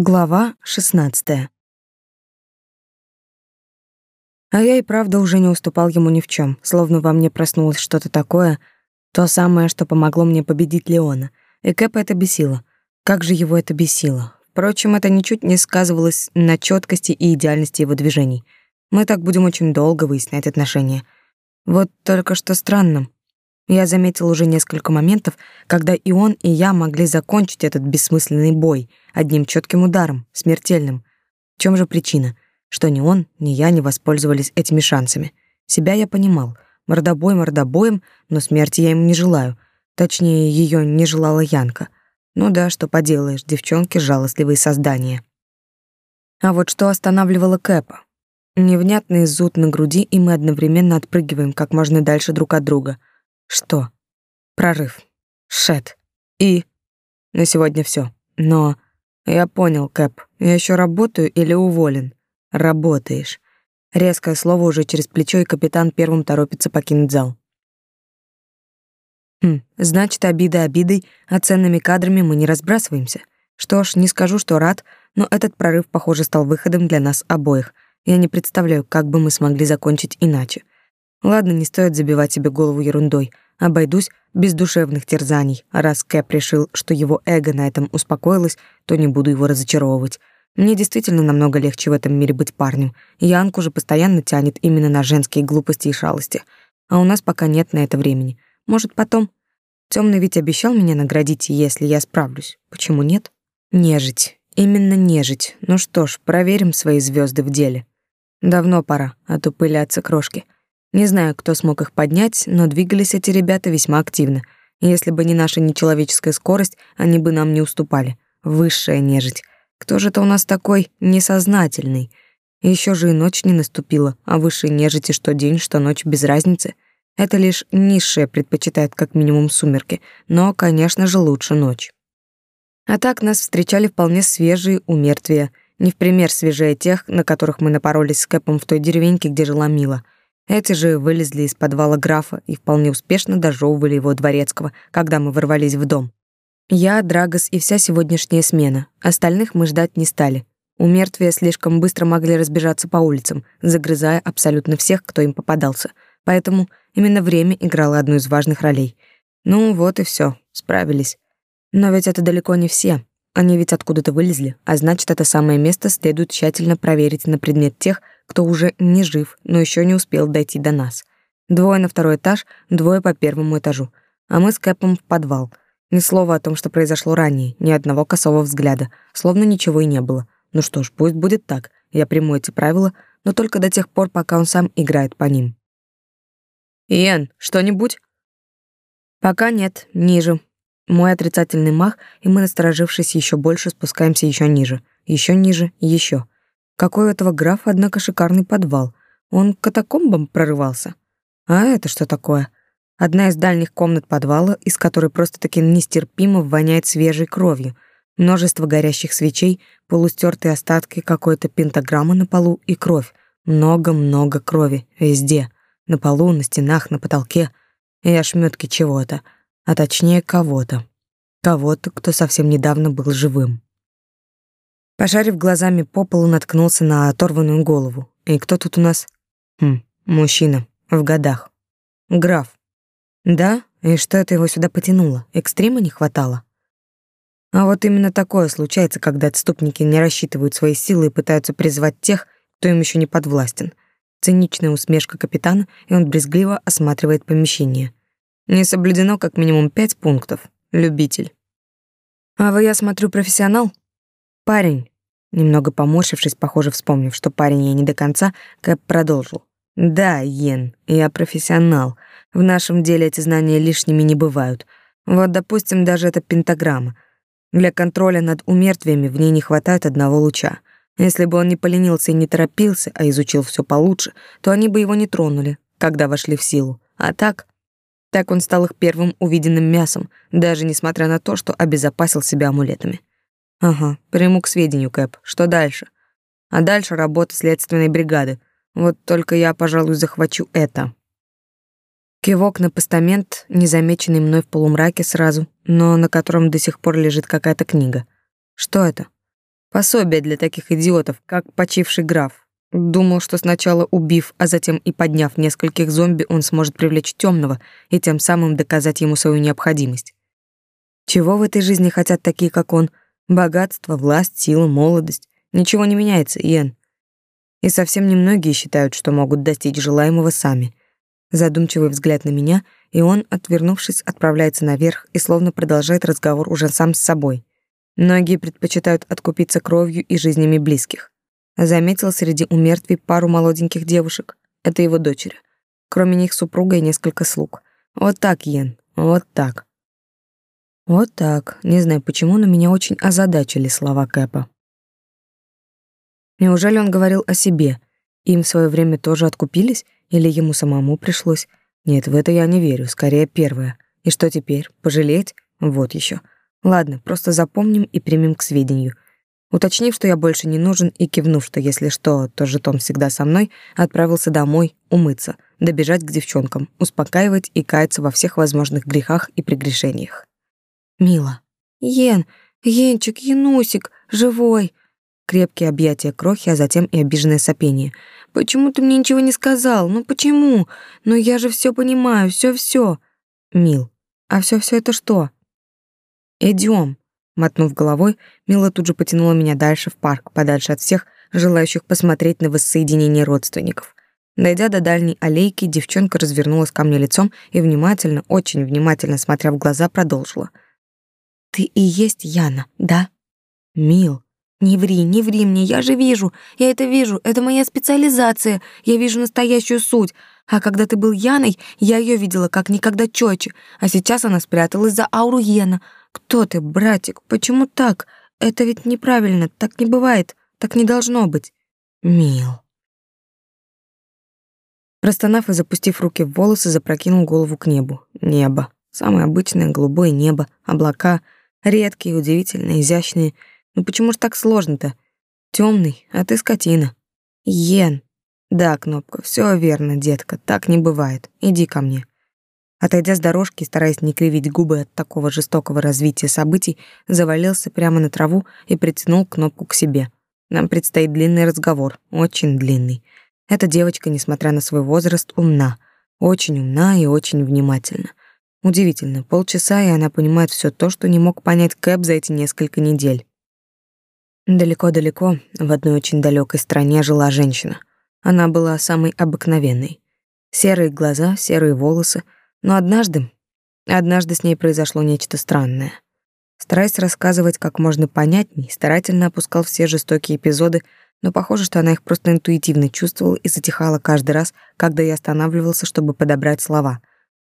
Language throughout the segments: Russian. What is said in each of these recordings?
Глава 16. А я и правда уже не уступал ему ни в чем, словно во мне проснулось что-то такое, то самое, что помогло мне победить Леона. И Кэпа это бесило. Как же его это бесило. Впрочем, это ничуть не сказывалось на четкости и идеальности его движений. Мы так будем очень долго выяснять отношения. Вот только что странно. Я заметил уже несколько моментов, когда и он, и я могли закончить этот бессмысленный бой одним четким ударом, смертельным. В чем же причина? Что ни он, ни я не воспользовались этими шансами. Себя я понимал. Мордобой мордобоем, но смерти я ему не желаю. Точнее, ее не желала Янка. Ну да, что поделаешь, девчонки жалостливые создания. А вот что останавливало Кэпа? Невнятный зуд на груди, и мы одновременно отпрыгиваем как можно дальше друг от друга — что? Прорыв. Шет. И... На сегодня все. Но... Я понял, Кэп. Я еще работаю или уволен? Работаешь. Резкое слово уже через плечо, и капитан первым торопится покинуть зал. Хм, значит, обида обидой, а ценными кадрами мы не разбрасываемся. Что ж, не скажу, что рад, но этот прорыв, похоже, стал выходом для нас обоих. Я не представляю, как бы мы смогли закончить иначе. Ладно, не стоит забивать себе голову ерундой. Обойдусь без душевных терзаний. Раз Кэп решил, что его эго на этом успокоилось, то не буду его разочаровывать. Мне действительно намного легче в этом мире быть парнем. Янку же постоянно тянет именно на женские глупости и шалости. А у нас пока нет на это времени. Может, потом? Темный ведь обещал меня наградить, если я справлюсь. Почему нет? Нежить. Именно нежить. Ну что ж, проверим свои звезды в деле. Давно пора, а то пылятся крошки. Не знаю, кто смог их поднять, но двигались эти ребята весьма активно. Если бы не наша нечеловеческая скорость, они бы нам не уступали. Высшая нежить. Кто же это у нас такой несознательный? Еще же и ночь не наступила, а высшей нежити что день, что ночь без разницы. Это лишь низшая предпочитает как минимум сумерки, но, конечно же, лучше ночь. А так нас встречали вполне свежие умертвия, не в пример свежее тех, на которых мы напоролись с Кэпом в той деревеньке, где жила Мила — эти же вылезли из подвала графа и вполне успешно дожевывали его дворецкого, когда мы ворвались в дом. Я, Драгос и вся сегодняшняя смена. Остальных мы ждать не стали. У мертвия слишком быстро могли разбежаться по улицам, загрызая абсолютно всех, кто им попадался. Поэтому именно время играло одну из важных ролей. Ну вот и все, справились. Но ведь это далеко не все. Они ведь откуда-то вылезли, а значит, это самое место следует тщательно проверить на предмет тех, кто уже не жив, но еще не успел дойти до нас. Двое на второй этаж, двое по первому этажу. А мы с Кэпом в подвал. Ни слова о том, что произошло ранее, ни одного косого взгляда, словно ничего и не было. Ну что ж, пусть будет так. Я приму эти правила, но только до тех пор, пока он сам играет по ним. «Иэн, что-нибудь?» «Пока нет, ниже», мой отрицательный мах, и мы, насторожившись еще больше, спускаемся еще ниже, еще ниже, еще. Какой у этого графа, однако, шикарный подвал. Он к катакомбам прорывался. А это что такое? Одна из дальних комнат подвала, из которой просто-таки нестерпимо воняет свежей кровью. Множество горящих свечей, полустертые остатки какой-то пентаграммы на полу и кровь. Много-много крови. Везде. На полу, на стенах, на потолке. И ошметки чего-то. А точнее, кого-то. Кого-то, кто совсем недавно был живым. Пошарив глазами по полу, наткнулся на оторванную голову. И кто тут у нас? Хм, мужчина, в годах. Граф. Да? И что это его сюда потянуло? Экстрима не хватало? А вот именно такое случается, когда отступники не рассчитывают свои силы и пытаются призвать тех, кто им еще не подвластен. Циничная усмешка капитана, и он брезгливо осматривает помещение. Не соблюдено как минимум пять пунктов. Любитель. А вы, я смотрю, профессионал? Парень, немного поморщившись, похоже, вспомнив, что парень я не до конца, Кэп продолжил. Да, Йен, я профессионал. В нашем деле эти знания лишними не бывают. Вот, допустим, даже эта пентаграмма. Для контроля над умертвиями в ней не хватает одного луча. Если бы он не поленился и не торопился, а изучил все получше, то они бы его не тронули, когда вошли в силу. А так... Так он стал их первым увиденным мясом, даже несмотря на то, что обезопасил себя амулетами. Ага, приму к сведению, Кэп. Что дальше? А дальше работа следственной бригады. Вот только я, пожалуй, захвачу это. Кивок на постамент, незамеченный мной в полумраке сразу, но на котором до сих пор лежит какая-то книга. Что это? Пособие для таких идиотов, как почивший граф. Думал, что сначала убив, а затем и подняв нескольких зомби, он сможет привлечь темного и тем самым доказать ему свою необходимость. Чего в этой жизни хотят такие, как он? Богатство, власть, сила, молодость. Ничего не меняется, Иэн. И совсем немногие считают, что могут достичь желаемого сами. Задумчивый взгляд на меня, и он, отвернувшись, отправляется наверх и словно продолжает разговор уже сам с собой. Многие предпочитают откупиться кровью и жизнями близких. Заметил среди умертвий пару молоденьких девушек. Это его дочери. Кроме них супруга и несколько слуг. Вот так, Йен, вот так. Вот так. Не знаю почему, но меня очень озадачили слова Кэпа. Неужели он говорил о себе? Им в свое время тоже откупились? Или ему самому пришлось? Нет, в это я не верю, скорее первое. И что теперь? Пожалеть? Вот еще. Ладно, просто запомним и примем к сведению. Уточнив, что я больше не нужен, и кивнув, что если что, то жетон всегда со мной, отправился домой умыться, добежать к девчонкам, успокаивать и каяться во всех возможных грехах и прегрешениях. «Мила! Ен! Енчик, Янусик! Живой!» Крепкие объятия крохи, а затем и обиженное сопение. «Почему ты мне ничего не сказал? Ну почему? Ну я же все понимаю, все все «Мил, а все все это что?» Идем. Мотнув головой, Мила тут же потянула меня дальше в парк, подальше от всех желающих посмотреть на воссоединение родственников. Дойдя до дальней аллейки, девчонка развернулась ко мне лицом и внимательно, очень внимательно смотря в глаза, продолжила. «Ты и есть Яна, да?» «Мил, не ври, не ври мне, я же вижу, я это вижу, это моя специализация, я вижу настоящую суть. А когда ты был Яной, я ее видела как никогда четче, а сейчас она спряталась за ауру Йена. Кто ты, братик? Почему так? Это ведь неправильно, так не бывает, так не должно быть. Мил. Простонав и запустив руки в волосы, запрокинул голову к небу. Небо. Самое обычное голубое небо, облака, редкие, удивительные, изящные. Ну почему ж так сложно-то? Темный, а ты скотина. Йен. Да, кнопка, все верно, детка, так не бывает. Иди ко мне. Отойдя с дорожки, стараясь не кривить губы от такого жестокого развития событий, завалился прямо на траву и притянул кнопку к себе. Нам предстоит длинный разговор, очень длинный. Эта девочка, несмотря на свой возраст, умна, очень умна и очень внимательна. Удивительно, полчаса, и она понимает все то, что не мог понять Кэп за эти несколько недель. Далеко-далеко, в одной очень далекой стране жила женщина. Она была самой обыкновенной. Серые глаза, серые волосы — но однажды, однажды с ней произошло нечто странное. Стараясь рассказывать как можно понятней, старательно опускал все жестокие эпизоды, но похоже, что она их просто интуитивно чувствовала и затихала каждый раз, когда я останавливался, чтобы подобрать слова.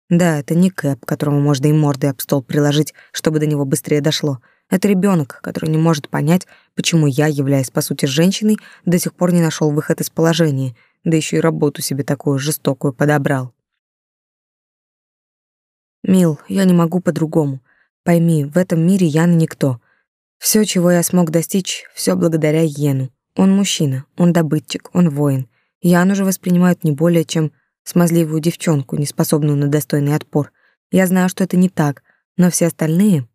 Да, это не Кэп, которому можно и мордой об стол приложить, чтобы до него быстрее дошло. Это ребенок, который не может понять, почему я, являясь по сути женщиной, до сих пор не нашел выход из положения, да еще и работу себе такую жестокую подобрал. Мил, я не могу по-другому. Пойми, в этом мире Яна никто. Все, чего я смог достичь, все благодаря Йену. Он мужчина, он добытчик, он воин. Яну же воспринимают не более чем смазливую девчонку, неспособную на достойный отпор. Я знаю, что это не так, но все остальные...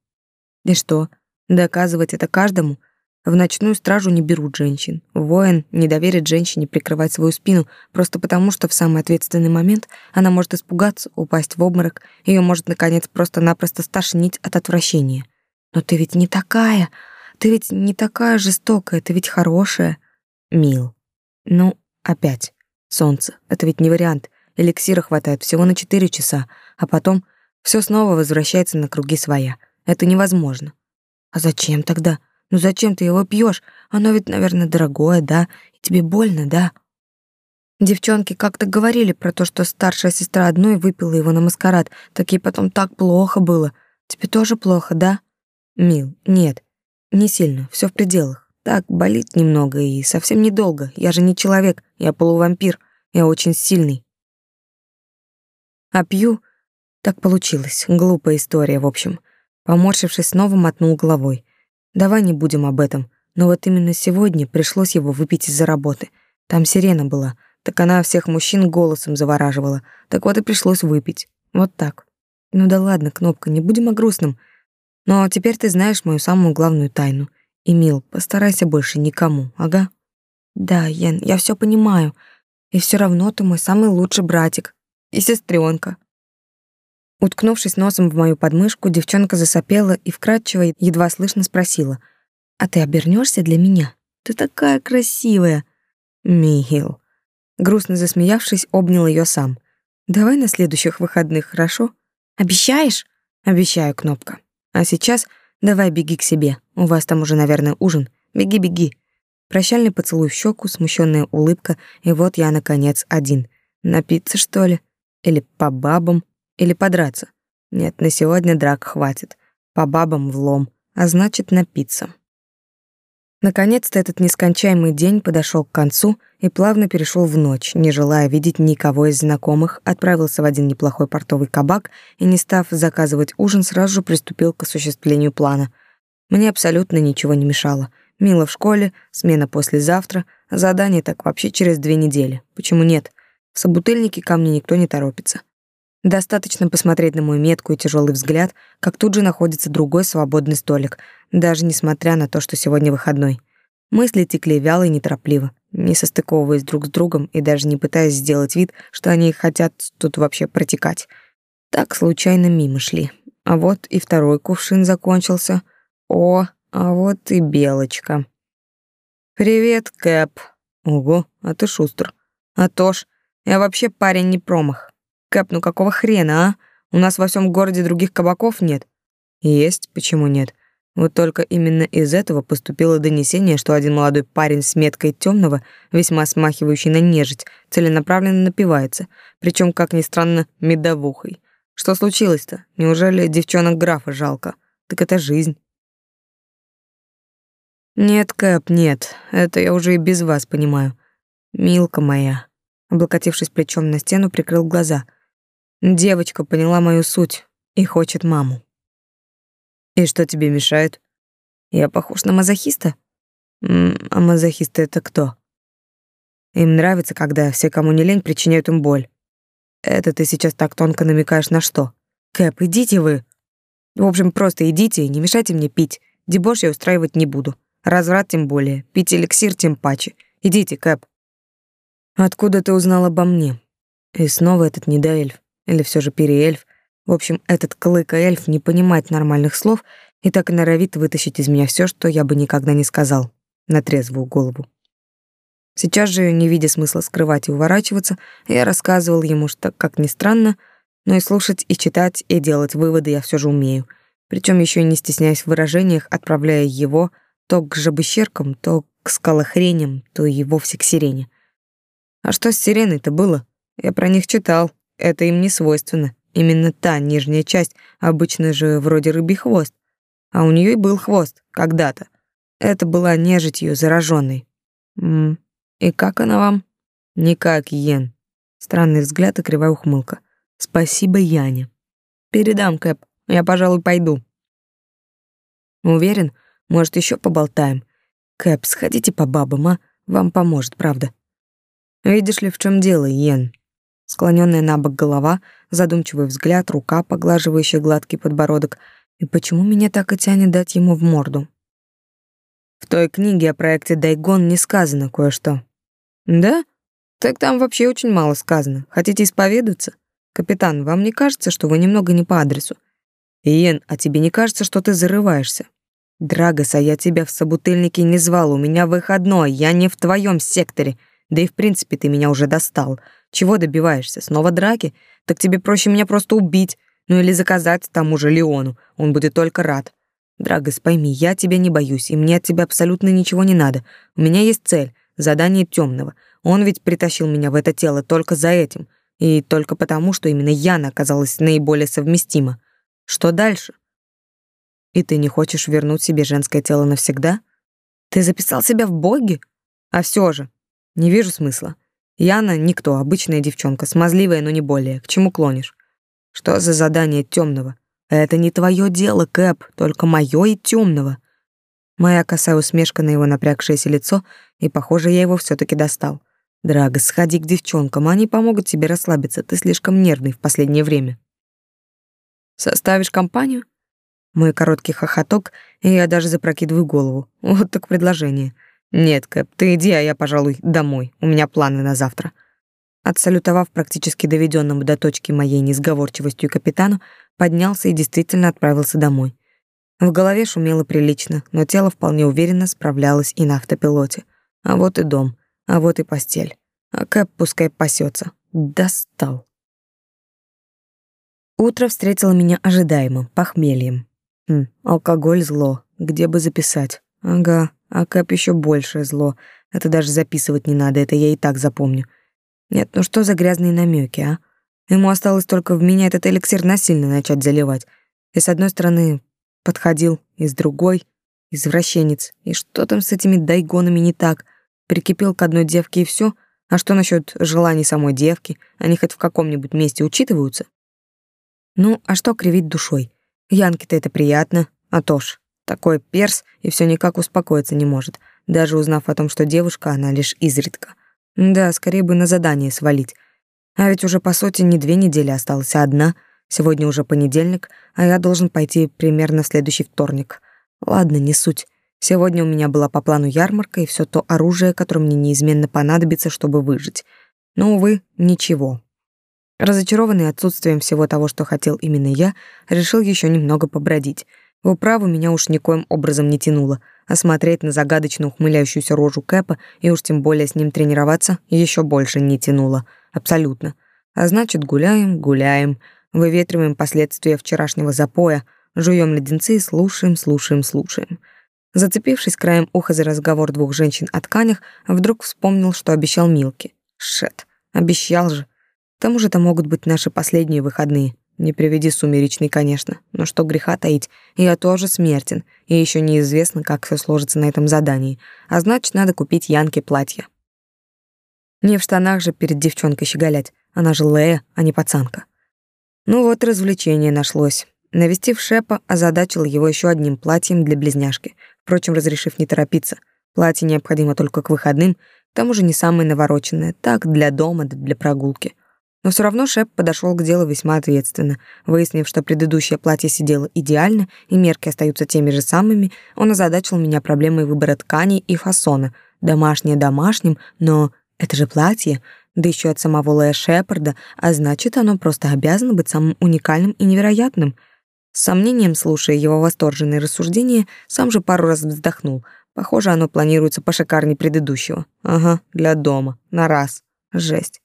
И что, доказывать это каждому? В ночную стражу не берут женщин. Воин не доверит женщине прикрывать свою спину просто потому, что в самый ответственный момент она может испугаться, упасть в обморок, ее может наконец просто-напросто стошнить от отвращения. Но ты ведь не такая, ты ведь не такая жестокая, ты ведь хорошая. Мил. Ну, опять. Солнце. Это ведь не вариант. Эликсира хватает всего на четыре часа, а потом все снова возвращается на круги своя. Это невозможно. А зачем тогда? Ну зачем ты его пьешь? Оно ведь, наверное, дорогое, да? И тебе больно, да? Девчонки как-то говорили про то, что старшая сестра одной выпила его на маскарад, так ей потом так плохо было. Тебе тоже плохо, да? Мил, нет, не сильно, все в пределах. Так, болит немного и совсем недолго. Я же не человек, я полувампир, я очень сильный. А пью... Так получилось, глупая история, в общем. Поморщившись, снова мотнул головой. Давай не будем об этом. Но вот именно сегодня пришлось его выпить из-за работы. Там сирена была, так она всех мужчин голосом завораживала. Так вот и пришлось выпить. Вот так. Ну да ладно, Кнопка, не будем о грустном. Но теперь ты знаешь мою самую главную тайну. Эмил, постарайся больше никому, ага? Да, Ян, я все понимаю. И все равно ты мой самый лучший братик. И сестренка. Уткнувшись носом в мою подмышку, девчонка засопела и вкрадчиво, едва слышно спросила. «А ты обернешься для меня? Ты такая красивая!» «Михил!» Грустно засмеявшись, обнял ее сам. «Давай на следующих выходных, хорошо?» «Обещаешь?» «Обещаю, Кнопка. А сейчас давай беги к себе. У вас там уже, наверное, ужин. Беги, беги». Прощальный поцелуй в щеку, смущенная улыбка, и вот я, наконец, один. Напиться, что ли? Или по бабам? Или подраться? Нет, на сегодня драк хватит. По бабам влом, а значит напиться. Наконец-то этот нескончаемый день подошел к концу и плавно перешел в ночь, не желая видеть никого из знакомых, отправился в один неплохой портовый кабак и, не став заказывать ужин, сразу же приступил к осуществлению плана. Мне абсолютно ничего не мешало. Мила в школе, смена послезавтра, задание так вообще через две недели. Почему нет? В собутыльнике ко мне никто не торопится. Достаточно посмотреть на мой метку и тяжелый взгляд, как тут же находится другой свободный столик, даже несмотря на то, что сегодня выходной. Мысли текли вяло и неторопливо, не состыковываясь друг с другом и даже не пытаясь сделать вид, что они хотят тут вообще протекать. Так случайно мимо шли. А вот и второй кувшин закончился. О, а вот и белочка. «Привет, Кэп». «Ого, а ты шустр». «А то ж, я вообще парень не промах». Кэп, ну какого хрена, а? У нас во всем городе других кабаков нет. Есть, почему нет? Вот только именно из этого поступило донесение, что один молодой парень с меткой темного, весьма смахивающий на нежить, целенаправленно напивается, причем, как ни странно, медовухой. Что случилось-то? Неужели девчонок графа жалко? Так это жизнь. Нет, Кэп, нет, это я уже и без вас понимаю. Милка моя. Облокотившись плечом на стену, прикрыл глаза — Девочка поняла мою суть и хочет маму. И что тебе мешает? Я похож на мазохиста? А мазохисты это кто? Им нравится, когда все, кому не лень, причиняют им боль. Это ты сейчас так тонко намекаешь на что? Кэп, идите вы. В общем, просто идите и не мешайте мне пить. Дебош я устраивать не буду. Разврат тем более. Пить эликсир тем паче. Идите, Кэп. Откуда ты узнал обо мне? И снова этот недоэльф. Или все же переэльф. В общем, этот клыка-эльф не понимает нормальных слов и так и норовит вытащить из меня все, что я бы никогда не сказал, на трезвую голову. Сейчас же, не видя смысла скрывать и уворачиваться, я рассказывал ему, что, как ни странно, но и слушать, и читать, и делать выводы я все же умею, причем еще не стесняясь в выражениях, отправляя его то к жабыщеркам, то к скалохреням, то и вовсе к сирене. А что с сиреной-то было? Я про них читал, это им не свойственно. Именно та нижняя часть, обычно же вроде рыбий хвост. А у нее и был хвост когда-то. Это была нежитью зараженной. М и как она вам? Никак, Йен. Странный взгляд и кривая ухмылка. Спасибо, Яне. Передам, Кэп. Я, пожалуй, пойду. Уверен, может, еще поболтаем. Кэп, сходите по бабам, а? Вам поможет, правда. Видишь ли, в чем дело, Йен? Склоненная на бок голова, задумчивый взгляд, рука, поглаживающая гладкий подбородок. И почему меня так и тянет дать ему в морду? В той книге о проекте Дайгон не сказано кое-что. Да? Так там вообще очень мало сказано. Хотите исповедаться? Капитан, вам не кажется, что вы немного не по адресу? Иен, а тебе не кажется, что ты зарываешься? Драгоса, я тебя в собутыльнике не звал, у меня выходной, я не в твоем секторе. Да и в принципе ты меня уже достал. Чего добиваешься? Снова драки? Так тебе проще меня просто убить, ну или заказать тому же Леону. Он будет только рад. Драгос, пойми, я тебя не боюсь, и мне от тебя абсолютно ничего не надо. У меня есть цель — задание темного. Он ведь притащил меня в это тело только за этим. И только потому, что именно Яна оказалась наиболее совместима. Что дальше? И ты не хочешь вернуть себе женское тело навсегда? Ты записал себя в боги? А все же, не вижу смысла. Яна никто, обычная девчонка, смазливая, но не более. К чему клонишь? Что за задание темного? Это не твое дело, Кэп, только мое и темного. Моя косая усмешка на его напрягшееся лицо, и, похоже, я его все таки достал. Драго, сходи к девчонкам, они помогут тебе расслабиться, ты слишком нервный в последнее время. Составишь компанию? Мой короткий хохоток, и я даже запрокидываю голову. Вот так предложение. Нет, Кэп, ты иди, а я, пожалуй, домой. У меня планы на завтра. Отсалютовав практически доведенному до точки моей несговорчивостью капитану, поднялся и действительно отправился домой. В голове шумело прилично, но тело вполне уверенно справлялось и на автопилоте. А вот и дом, а вот и постель. А Кэп пускай пасется. Достал. Утро встретило меня ожидаемым, похмельем. Хм, алкоголь зло. Где бы записать? Ага, а Кэп еще большее зло. Это даже записывать не надо, это я и так запомню. Нет, ну что за грязные намеки, а? Ему осталось только в меня этот эликсир насильно начать заливать. И с одной стороны подходил, и с другой — извращенец. И что там с этими дайгонами не так? Прикипел к одной девке и все. А что насчет желаний самой девки? Они хоть в каком-нибудь месте учитываются? Ну, а что кривить душой? Янке-то это приятно, а то ж, такой перс и все никак успокоиться не может, даже узнав о том, что девушка она лишь изредка. Да, скорее бы на задание свалить. А ведь уже по сути не две недели осталось, а одна. Сегодня уже понедельник, а я должен пойти примерно в следующий вторник. Ладно, не суть. Сегодня у меня была по плану ярмарка и все то оружие, которое мне неизменно понадобится, чтобы выжить. Но, увы, ничего. Разочарованный отсутствием всего того, что хотел именно я, решил еще немного побродить. В управу меня уж никоим образом не тянуло, а смотреть на загадочно ухмыляющуюся рожу Кэпа и уж тем более с ним тренироваться еще больше не тянуло. Абсолютно. А значит, гуляем, гуляем, выветриваем последствия вчерашнего запоя, жуем леденцы и слушаем, слушаем, слушаем. Зацепившись краем уха за разговор двух женщин о тканях, вдруг вспомнил, что обещал Милке. Шет, обещал же. К тому же это могут быть наши последние выходные. Не приведи сумеречный, конечно, но что греха таить, я тоже смертен, и еще неизвестно, как все сложится на этом задании, а значит, надо купить Янке платье. Не в штанах же перед девчонкой щеголять, она же Лея, а не пацанка. Ну вот развлечение нашлось. Навестив Шепа, озадачил его еще одним платьем для близняшки, впрочем, разрешив не торопиться. Платье необходимо только к выходным, к тому же не самое навороченное, так, для дома да для прогулки — но все равно Шеп подошел к делу весьма ответственно. Выяснив, что предыдущее платье сидело идеально и мерки остаются теми же самыми, он озадачил меня проблемой выбора тканей и фасона. Домашнее домашним, но это же платье, да еще от самого Лея Шепарда, а значит, оно просто обязано быть самым уникальным и невероятным. С сомнением, слушая его восторженные рассуждения, сам же пару раз вздохнул. Похоже, оно планируется пошикарнее предыдущего. Ага, для дома, на раз. Жесть.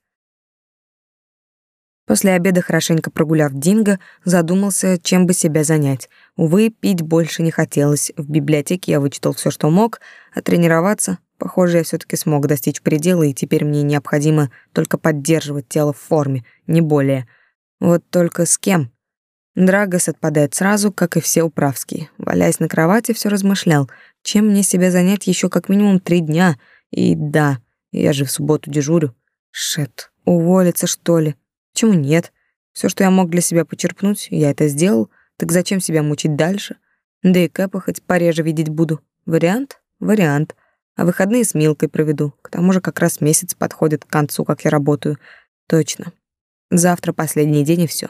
После обеда, хорошенько прогуляв Динго, задумался, чем бы себя занять. Увы, пить больше не хотелось. В библиотеке я вычитал все, что мог, а тренироваться, похоже, я все таки смог достичь предела, и теперь мне необходимо только поддерживать тело в форме, не более. Вот только с кем? Драгос отпадает сразу, как и все управские. Валяясь на кровати, все размышлял, чем мне себя занять еще как минимум три дня. И да, я же в субботу дежурю. Шет, уволиться, что ли? Почему нет? Все, что я мог для себя почерпнуть, я это сделал. Так зачем себя мучить дальше? Да и Кэпа хоть пореже видеть буду. Вариант? Вариант. А выходные с Милкой проведу. К тому же как раз месяц подходит к концу, как я работаю. Точно. Завтра последний день и все.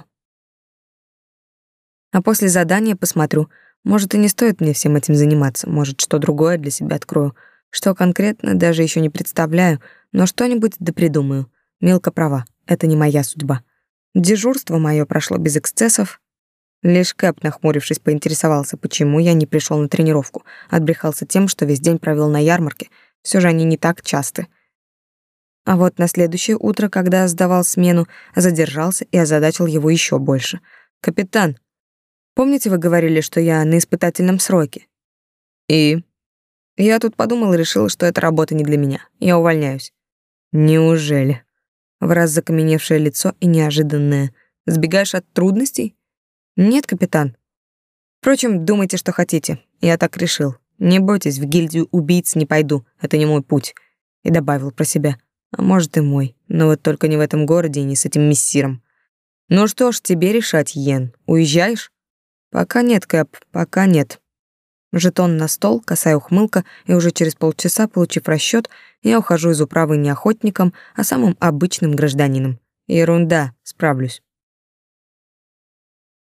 А после задания посмотрю. Может, и не стоит мне всем этим заниматься. Может, что другое для себя открою. Что конкретно, даже еще не представляю, но что-нибудь да придумаю. Милка права. Это не моя судьба. Дежурство мое прошло без эксцессов. Лишь Кэп, нахмурившись, поинтересовался, почему я не пришел на тренировку. Отбрехался тем, что весь день провел на ярмарке. Все же они не так часты. А вот на следующее утро, когда сдавал смену, задержался и озадачил его еще больше. «Капитан, помните, вы говорили, что я на испытательном сроке?» «И?» Я тут подумал и решил, что эта работа не для меня. Я увольняюсь. «Неужели?» В раз закаменевшее лицо и неожиданное. «Сбегаешь от трудностей?» «Нет, капитан». «Впрочем, думайте, что хотите. Я так решил. Не бойтесь, в гильдию убийц не пойду. Это не мой путь». И добавил про себя. «А может и мой, но вот только не в этом городе и не с этим мессиром». «Ну что ж, тебе решать, Йен. Уезжаешь?» «Пока нет, Кэп, пока нет. Жетон на стол, косая ухмылка, и уже через полчаса, получив расчет, я ухожу из управы не охотником, а самым обычным гражданином. Ерунда, справлюсь.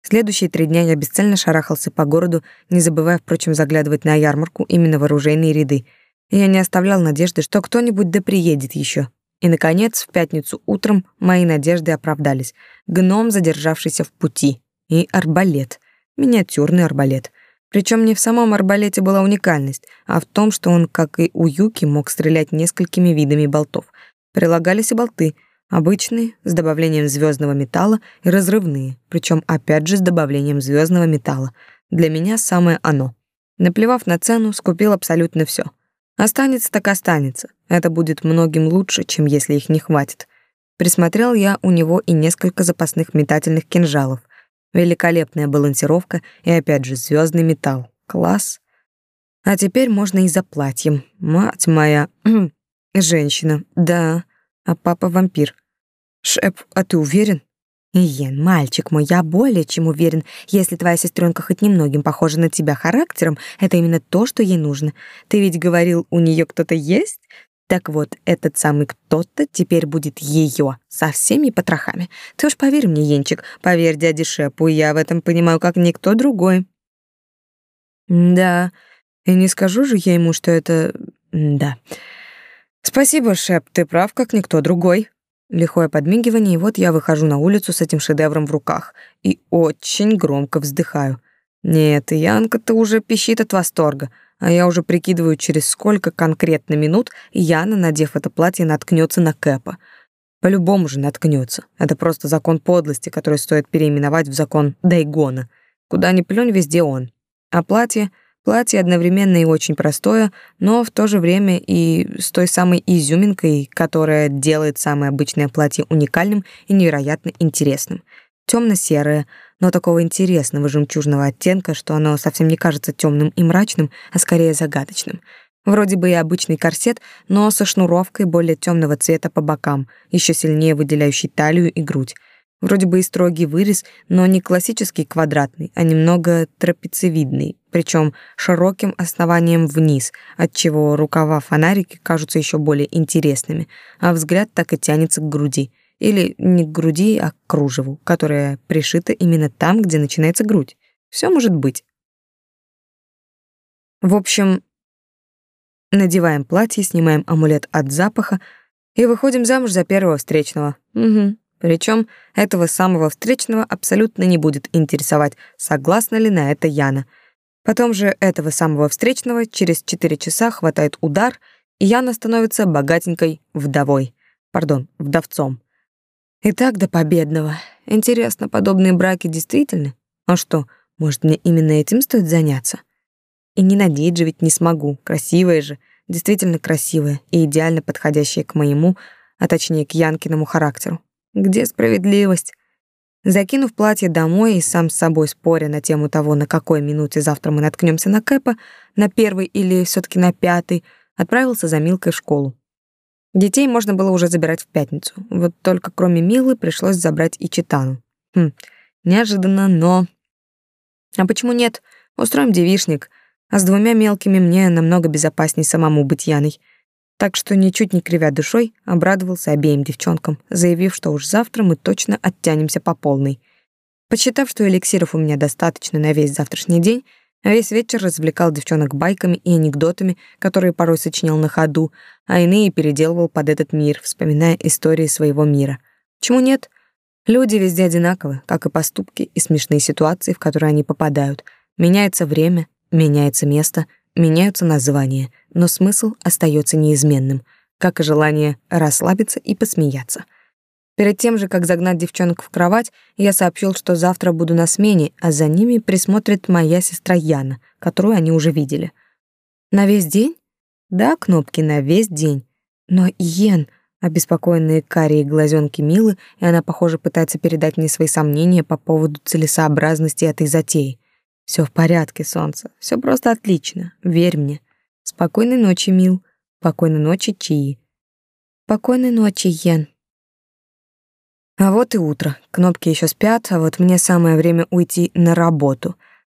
Следующие три дня я бесцельно шарахался по городу, не забывая, впрочем, заглядывать на ярмарку именно в оружейные ряды. Я не оставлял надежды, что кто-нибудь да приедет еще. И, наконец, в пятницу утром мои надежды оправдались. Гном, задержавшийся в пути, и арбалет. Миниатюрный арбалет. Причем не в самом арбалете была уникальность, а в том, что он, как и у Юки, мог стрелять несколькими видами болтов. Прилагались и болты — Обычные, с добавлением звездного металла, и разрывные, причем опять же с добавлением звездного металла. Для меня самое оно. Наплевав на цену, скупил абсолютно все. Останется так останется. Это будет многим лучше, чем если их не хватит. Присмотрел я у него и несколько запасных метательных кинжалов. Великолепная балансировка и опять же звездный металл. Класс. А теперь можно и за платьем. Мать моя, женщина. Да, а папа вампир. Шеп, а ты уверен? Иен, мальчик мой, я более чем уверен, если твоя сестренка хоть немногим похожа на тебя характером, это именно то, что ей нужно. Ты ведь говорил, у нее кто-то есть? Так вот, этот самый кто-то теперь будет ее со всеми потрохами. Ты уж поверь мне, Енчик, поверь дяде Шепу, я в этом понимаю, как никто другой. Да, и не скажу же я ему, что это... Да. Спасибо, Шеп, ты прав, как никто другой. Лихое подмигивание, и вот я выхожу на улицу с этим шедевром в руках и очень громко вздыхаю. Нет, Янка-то уже пищит от восторга, а я уже прикидываю, через сколько конкретно минут Яна, надев это платье, наткнется на Кэпа. По-любому же наткнется. Это просто закон подлости, который стоит переименовать в закон Дайгона. Куда ни плюнь, везде он. А платье — Платье одновременно и очень простое, но в то же время и с той самой изюминкой, которая делает самое обычное платье уникальным и невероятно интересным. Темно-серое, но такого интересного жемчужного оттенка, что оно совсем не кажется темным и мрачным, а скорее загадочным. Вроде бы и обычный корсет, но со шнуровкой более темного цвета по бокам, еще сильнее выделяющий талию и грудь. Вроде бы и строгий вырез, но не классический квадратный, а немного трапециевидный, причем широким основанием вниз, отчего рукава фонарики кажутся еще более интересными, а взгляд так и тянется к груди. Или не к груди, а к кружеву, которое пришито именно там, где начинается грудь. Все может быть. В общем, надеваем платье, снимаем амулет от запаха и выходим замуж за первого встречного. Угу. Причем этого самого встречного абсолютно не будет интересовать, согласна ли на это Яна. Потом же этого самого встречного через четыре часа хватает удар, и Яна становится богатенькой вдовой. Пардон, вдовцом. И так до победного. Интересно, подобные браки действительны? А что, может, мне именно этим стоит заняться? И не надеть же ведь не смогу. Красивая же, действительно красивая и идеально подходящая к моему, а точнее к Янкиному характеру. Где справедливость? Закинув платье домой и сам с собой споря на тему того, на какой минуте завтра мы наткнемся на Кэпа, на первый или все таки на пятый, отправился за Милкой в школу. Детей можно было уже забирать в пятницу. Вот только кроме Милы пришлось забрать и Читану. Хм, неожиданно, но... А почему нет? Устроим девишник. А с двумя мелкими мне намного безопасней самому быть Яной так что, ничуть не кривя душой, обрадовался обеим девчонкам, заявив, что уж завтра мы точно оттянемся по полной. Посчитав, что эликсиров у меня достаточно на весь завтрашний день, весь вечер развлекал девчонок байками и анекдотами, которые порой сочинял на ходу, а иные переделывал под этот мир, вспоминая истории своего мира. Чему нет? Люди везде одинаковы, как и поступки и смешные ситуации, в которые они попадают. Меняется время, меняется место — меняются названия, но смысл остается неизменным, как и желание расслабиться и посмеяться. Перед тем же, как загнать девчонок в кровать, я сообщил, что завтра буду на смене, а за ними присмотрит моя сестра Яна, которую они уже видели. На весь день? Да, кнопки на весь день. Но Йен, обеспокоенные карие глазенки Милы, и она, похоже, пытается передать мне свои сомнения по поводу целесообразности этой затеи. Все в порядке, солнце. Все просто отлично. Верь мне. Спокойной ночи, Мил. Спокойной ночи, Чии. Спокойной ночи, Йен. А вот и утро. Кнопки еще спят, а вот мне самое время уйти на работу.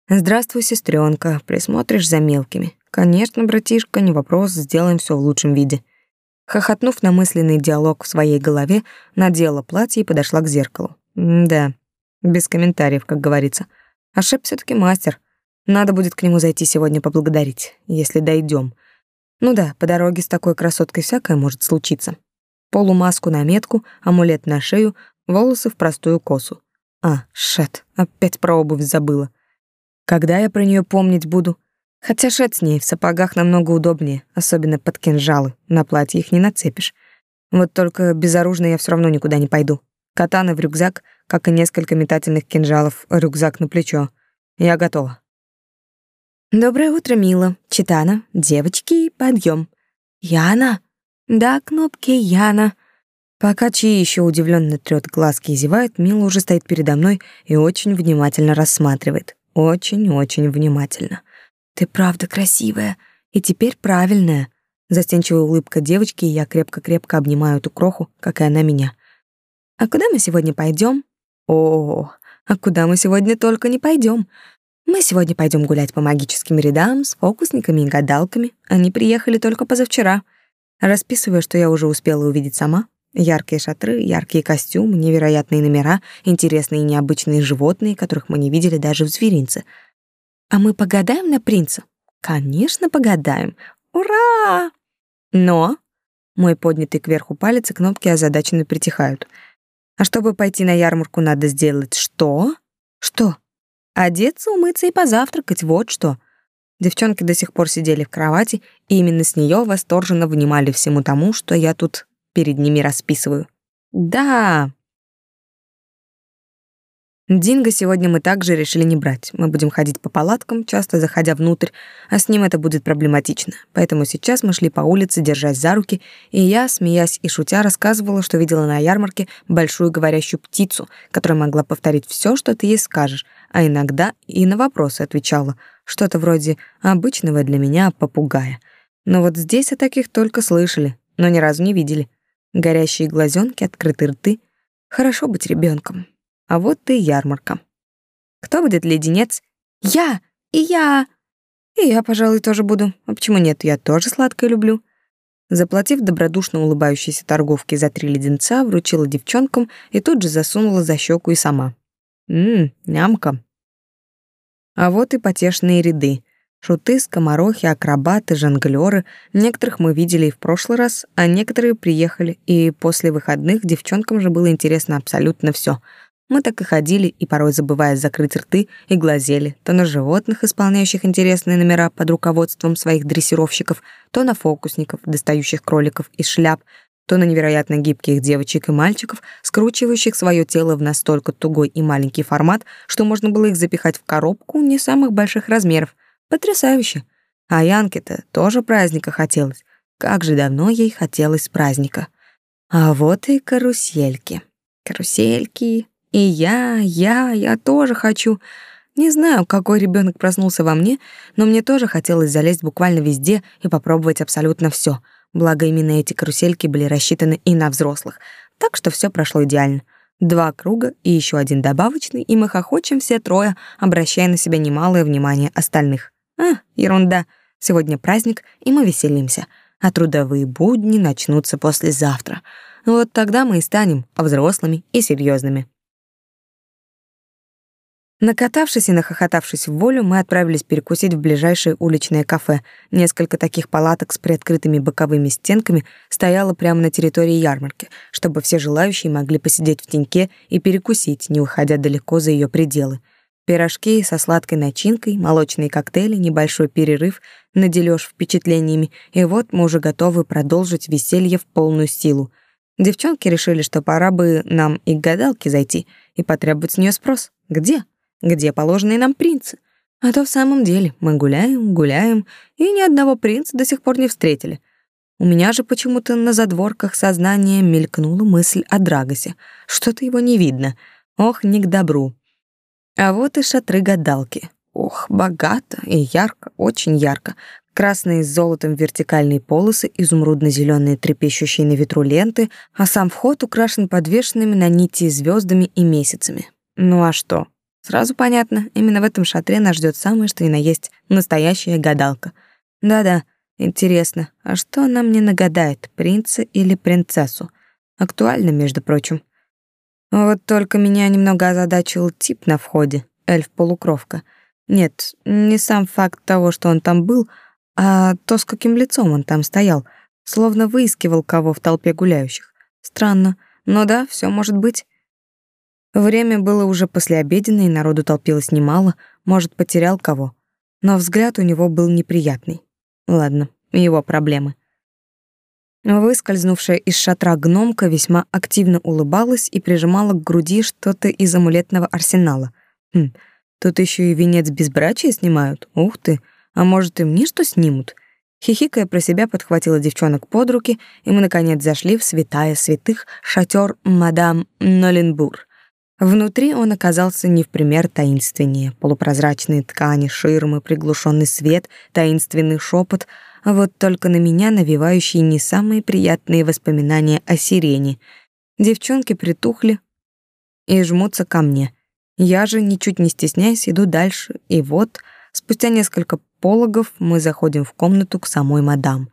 Здравствуй, сестренка. Присмотришь за мелкими. Конечно, братишка, не вопрос, сделаем все в лучшем виде. Хохотнув на мысленный диалог в своей голове, надела платье и подошла к зеркалу. Да, Без комментариев, как говорится. А Шеп все таки мастер. Надо будет к нему зайти сегодня поблагодарить, если дойдем. Ну да, по дороге с такой красоткой всякое может случиться. Полумаску на метку, амулет на шею, волосы в простую косу. А, шет, опять про обувь забыла. Когда я про нее помнить буду? Хотя шет с ней в сапогах намного удобнее, особенно под кинжалы. На платье их не нацепишь. Вот только безоружно я все равно никуда не пойду. Катана в рюкзак, как и несколько метательных кинжалов, рюкзак на плечо. Я готова. Доброе утро, Мила. Читана, девочки, подъем. Яна. Да, кнопки Яна. Пока Чи еще удивленно трет глазки и зевает, Мила уже стоит передо мной и очень внимательно рассматривает. Очень-очень внимательно. Ты правда красивая и теперь правильная. Застенчивая улыбка девочки, и я крепко-крепко обнимаю эту кроху, как и она меня. А куда мы сегодня пойдем? О, а куда мы сегодня только не пойдем? Мы сегодня пойдем гулять по магическим рядам с фокусниками и гадалками. Они приехали только позавчера. Расписывая, что я уже успела увидеть сама. Яркие шатры, яркие костюмы, невероятные номера, интересные и необычные животные, которых мы не видели даже в зверинце. А мы погадаем на принца? Конечно, погадаем. Ура! Но мой поднятый кверху палец и кнопки озадаченно притихают. А чтобы пойти на ярмарку, надо сделать что? Что? Одеться, умыться и позавтракать, вот что. Девчонки до сих пор сидели в кровати, и именно с нее восторженно внимали всему тому, что я тут перед ними расписываю. Да, Динго сегодня мы также решили не брать. Мы будем ходить по палаткам, часто заходя внутрь, а с ним это будет проблематично. Поэтому сейчас мы шли по улице, держась за руки, и я, смеясь и шутя, рассказывала, что видела на ярмарке большую говорящую птицу, которая могла повторить все, что ты ей скажешь, а иногда и на вопросы отвечала, что-то вроде обычного для меня попугая. Но вот здесь о таких только слышали, но ни разу не видели. Горящие глазенки, открытые рты. Хорошо быть ребенком. А вот и ярмарка. Кто будет леденец? Я! И я! И я, пожалуй, тоже буду. А почему нет? Я тоже сладкое люблю. Заплатив добродушно улыбающейся торговке за три леденца, вручила девчонкам и тут же засунула за щеку и сама. Ммм, нямка. А вот и потешные ряды. Шуты, скоморохи, акробаты, жонглёры. Некоторых мы видели и в прошлый раз, а некоторые приехали, и после выходных девчонкам же было интересно абсолютно все. Мы так и ходили, и порой забывая закрыть рты, и глазели то на животных, исполняющих интересные номера под руководством своих дрессировщиков, то на фокусников, достающих кроликов из шляп, то на невероятно гибких девочек и мальчиков, скручивающих свое тело в настолько тугой и маленький формат, что можно было их запихать в коробку не самых больших размеров. Потрясающе! А Янке-то тоже праздника хотелось. Как же давно ей хотелось праздника. А вот и карусельки. Карусельки, и я, я, я тоже хочу. Не знаю, какой ребенок проснулся во мне, но мне тоже хотелось залезть буквально везде и попробовать абсолютно все. Благо именно эти карусельки были рассчитаны и на взрослых, так что все прошло идеально. Два круга и еще один добавочный, и мы хохочем все трое, обращая на себя немалое внимание остальных. А, ерунда. Сегодня праздник, и мы веселимся. А трудовые будни начнутся послезавтра. Вот тогда мы и станем взрослыми и серьезными. Накатавшись и нахохотавшись в волю, мы отправились перекусить в ближайшее уличное кафе. Несколько таких палаток с приоткрытыми боковыми стенками стояло прямо на территории ярмарки, чтобы все желающие могли посидеть в теньке и перекусить, не уходя далеко за ее пределы. Пирожки со сладкой начинкой, молочные коктейли, небольшой перерыв, наделёшь впечатлениями, и вот мы уже готовы продолжить веселье в полную силу. Девчонки решили, что пора бы нам и к гадалке зайти и потребовать с нее спрос. Где? где положенные нам принцы. А то в самом деле мы гуляем, гуляем, и ни одного принца до сих пор не встретили. У меня же почему-то на задворках сознания мелькнула мысль о Драгосе. Что-то его не видно. Ох, не к добру. А вот и шатры-гадалки. Ох, богато и ярко, очень ярко. Красные с золотом вертикальные полосы, изумрудно зеленые трепещущие на ветру ленты, а сам вход украшен подвешенными на нити звездами и месяцами. Ну а что? Сразу понятно, именно в этом шатре нас ждет самое что ни на есть настоящая гадалка. Да-да, интересно, а что она мне нагадает, принца или принцессу? Актуально, между прочим. Вот только меня немного озадачил тип на входе, эльф-полукровка. Нет, не сам факт того, что он там был, а то, с каким лицом он там стоял, словно выискивал кого в толпе гуляющих. Странно, но да, все может быть. Время было уже послеобеденное, и народу толпилось немало, может, потерял кого. Но взгляд у него был неприятный. Ладно, его проблемы. Выскользнувшая из шатра гномка весьма активно улыбалась и прижимала к груди что-то из амулетного арсенала. Хм, тут еще и венец безбрачия снимают. Ух ты, а может и мне что снимут? Хихикая про себя подхватила девчонок под руки, и мы наконец зашли в святая святых шатер мадам Ноленбур. Внутри он оказался не в пример таинственнее. Полупрозрачные ткани, ширмы, приглушенный свет, таинственный шепот — вот только на меня навевающие не самые приятные воспоминания о сирене. Девчонки притухли и жмутся ко мне. Я же, ничуть не стесняясь, иду дальше, и вот, спустя несколько пологов, мы заходим в комнату к самой мадам.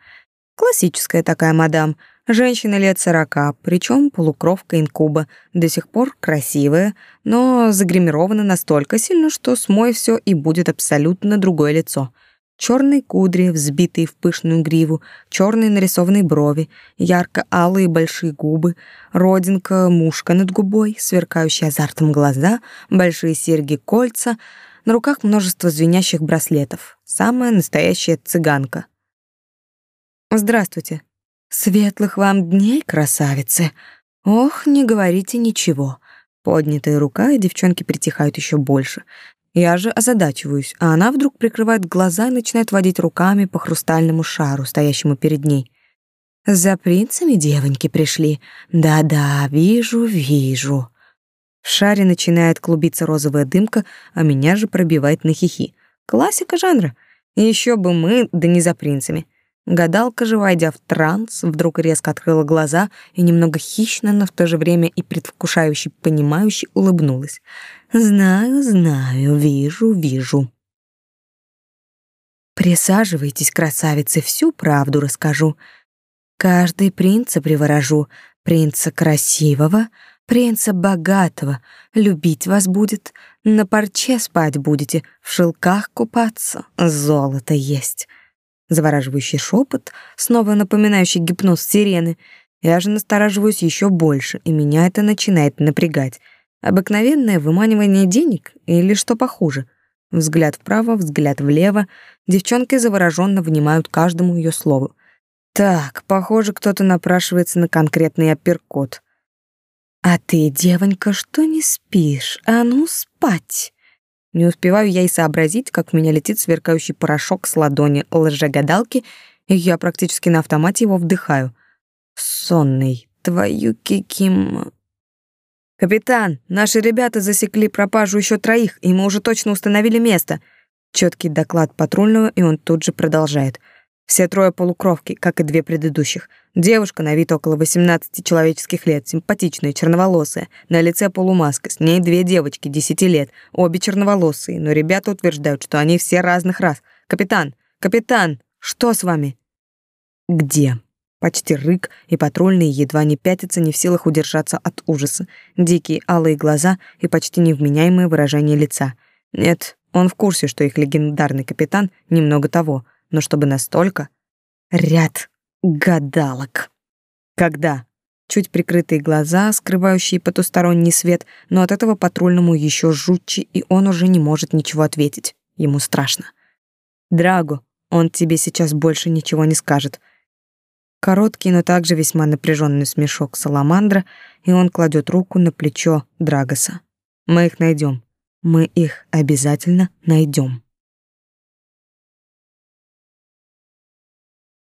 Классическая такая мадам, женщина лет сорока, причем полукровка инкуба, до сих пор красивая, но загримирована настолько сильно, что смой все и будет абсолютно другое лицо — черные кудри, взбитые в пышную гриву, черные нарисованные брови, ярко-алые большие губы, родинка, мушка над губой, сверкающие азартом глаза, большие серьги-кольца, на руках множество звенящих браслетов. Самая настоящая цыганка. «Здравствуйте. Светлых вам дней, красавицы. Ох, не говорите ничего». Поднятая рука, и девчонки притихают еще больше. Я же озадачиваюсь, а она вдруг прикрывает глаза и начинает водить руками по хрустальному шару, стоящему перед ней. «За принцами девоньки пришли. Да-да, вижу, вижу». В шаре начинает клубиться розовая дымка, а меня же пробивает на хихи. Классика жанра. Еще бы мы, да не за принцами. Гадалка же, войдя в транс, вдруг резко открыла глаза и немного хищно, но в то же время и предвкушающе понимающе улыбнулась. «Знаю, знаю, вижу, вижу». «Присаживайтесь, красавицы, всю правду расскажу. Каждый принца приворожу, принца красивого, принца богатого, любить вас будет, на парче спать будете, в шелках купаться, золото есть» завораживающий шепот, снова напоминающий гипноз сирены. Я же настораживаюсь еще больше, и меня это начинает напрягать. Обыкновенное выманивание денег или что похуже? Взгляд вправо, взгляд влево. Девчонки завороженно внимают каждому ее слову. Так, похоже, кто-то напрашивается на конкретный апперкот. «А ты, девонька, что не спишь? А ну, спать!» Не успеваю я и сообразить, как в меня летит сверкающий порошок с ладони лжегадалки, и я практически на автомате его вдыхаю. Сонный, твою киким... «Капитан, наши ребята засекли пропажу еще троих, и мы уже точно установили место». Четкий доклад патрульного, и он тут же продолжает — все трое полукровки, как и две предыдущих. Девушка на вид около 18 человеческих лет, симпатичная, черноволосая, на лице полумаска, с ней две девочки 10 лет, обе черноволосые, но ребята утверждают, что они все разных рас. Капитан, капитан, что с вами? Где? Почти рык, и патрульные едва не пятятся, не в силах удержаться от ужаса. Дикие алые глаза и почти невменяемое выражение лица. Нет, он в курсе, что их легендарный капитан немного того — но чтобы настолько... Ряд гадалок. Когда? Чуть прикрытые глаза, скрывающие потусторонний свет, но от этого патрульному еще жутче, и он уже не может ничего ответить. Ему страшно. Драго, он тебе сейчас больше ничего не скажет. Короткий, но также весьма напряженный смешок Саламандра, и он кладет руку на плечо Драгоса. Мы их найдем. Мы их обязательно найдем.